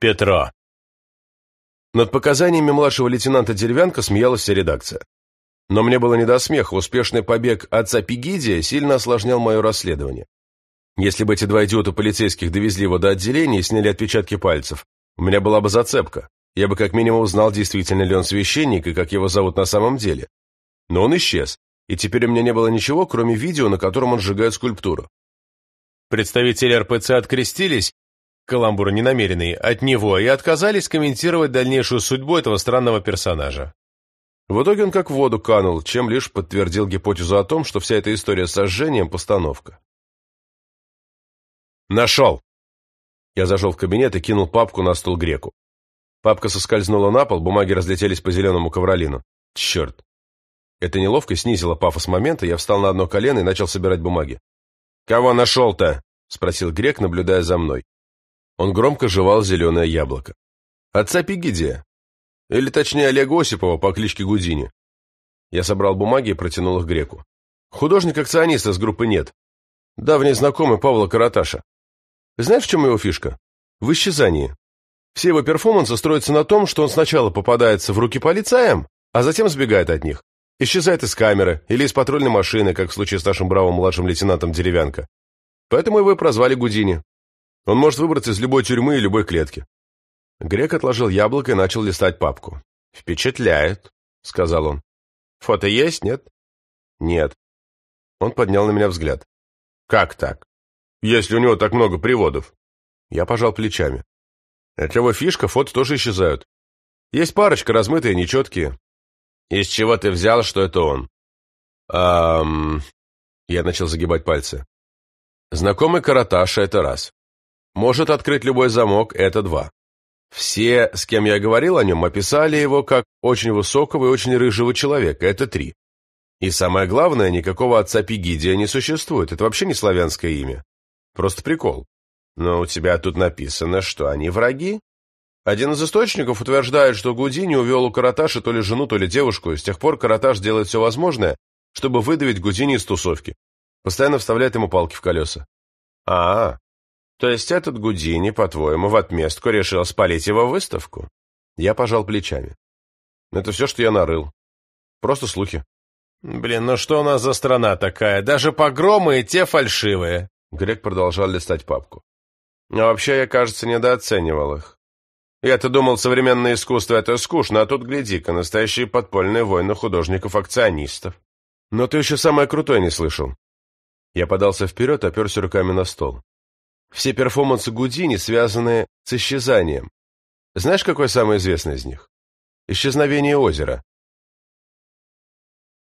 Петро. Над показаниями младшего лейтенанта Деревянка смеялась вся редакция. Но мне было не до смеха, успешный побег отца Пегидия сильно осложнял мое расследование. Если бы эти два идиота полицейских довезли его до отделения и сняли отпечатки пальцев, у меня была бы зацепка. Я бы как минимум узнал, действительно ли он священник и как его зовут на самом деле. Но он исчез, и теперь у меня не было ничего, кроме видео, на котором он сжигает скульптуру. Представители РПЦ открестились, каламбур ненамеренный, от него и отказались комментировать дальнейшую судьбу этого странного персонажа. В итоге он как в воду канул, чем лишь подтвердил гипотезу о том, что вся эта история с сожжением – постановка. «Нашел!» Я зашел в кабинет и кинул папку на стол греку. Папка соскользнула на пол, бумаги разлетелись по зеленому ковролину. Черт! Эта неловкость снизила пафос момента, я встал на одно колено и начал собирать бумаги. «Кого нашел-то?» – спросил грек, наблюдая за мной. Он громко жевал зеленое яблоко. «Отца Пегидия. Или точнее Олега Осипова по кличке Гудини». Я собрал бумаги и протянул их греку. «Художник-акционист из группы «Нет». Давний знакомый Павла Караташа. Знаешь, в чем его фишка? В исчезании. Все его перформансы строятся на том, что он сначала попадается в руки полицаям, а затем сбегает от них. Исчезает из камеры или из патрульной машины, как в случае с нашим бравым младшим лейтенантом Деревянко. Поэтому его и прозвали Гудини. Он может выбраться из любой тюрьмы и любой клетки. Грек отложил яблоко и начал листать папку. «Впечатляет», — сказал он. «Фото есть, нет?» «Нет». Он поднял на меня взгляд. «Как так? Если у него так много приводов?» Я пожал плечами. «Это его фишка, фото тоже исчезают. Есть парочка, размытые, нечеткие. «Из чего ты взял, что это он?» «Ам...» Я начал загибать пальцы. «Знакомый Караташа — это раз. Может открыть любой замок — это два. Все, с кем я говорил о нем, описали его как очень высокого и очень рыжего человека — это три. И самое главное, никакого отца Пегидия не существует. Это вообще не славянское имя. Просто прикол. Но у тебя тут написано, что они враги. Один из источников утверждает, что Гудини увел у Караташа то ли жену, то ли девушку, и с тех пор Караташ делает все возможное, чтобы выдавить Гудини из тусовки. Постоянно вставляет ему палки в колеса. А, -а то есть этот Гудини, по-твоему, в отместку решил спалить его выставку? Я пожал плечами. Это все, что я нарыл. Просто слухи. Блин, ну что у нас за страна такая? Даже погромы и те фальшивые. Грег продолжал листать папку. А вообще, я, кажется, недооценивал их. Я-то думал, современное искусство — это скучно, а тут, гляди-ка, настоящие подпольные войны художников-акционистов. Но ты еще самое крутое не слышал. Я подался вперед, оперся руками на стол. Все перформансы Гудини связаны с исчезанием. Знаешь, какой самый известный из них? «Исчезновение озера».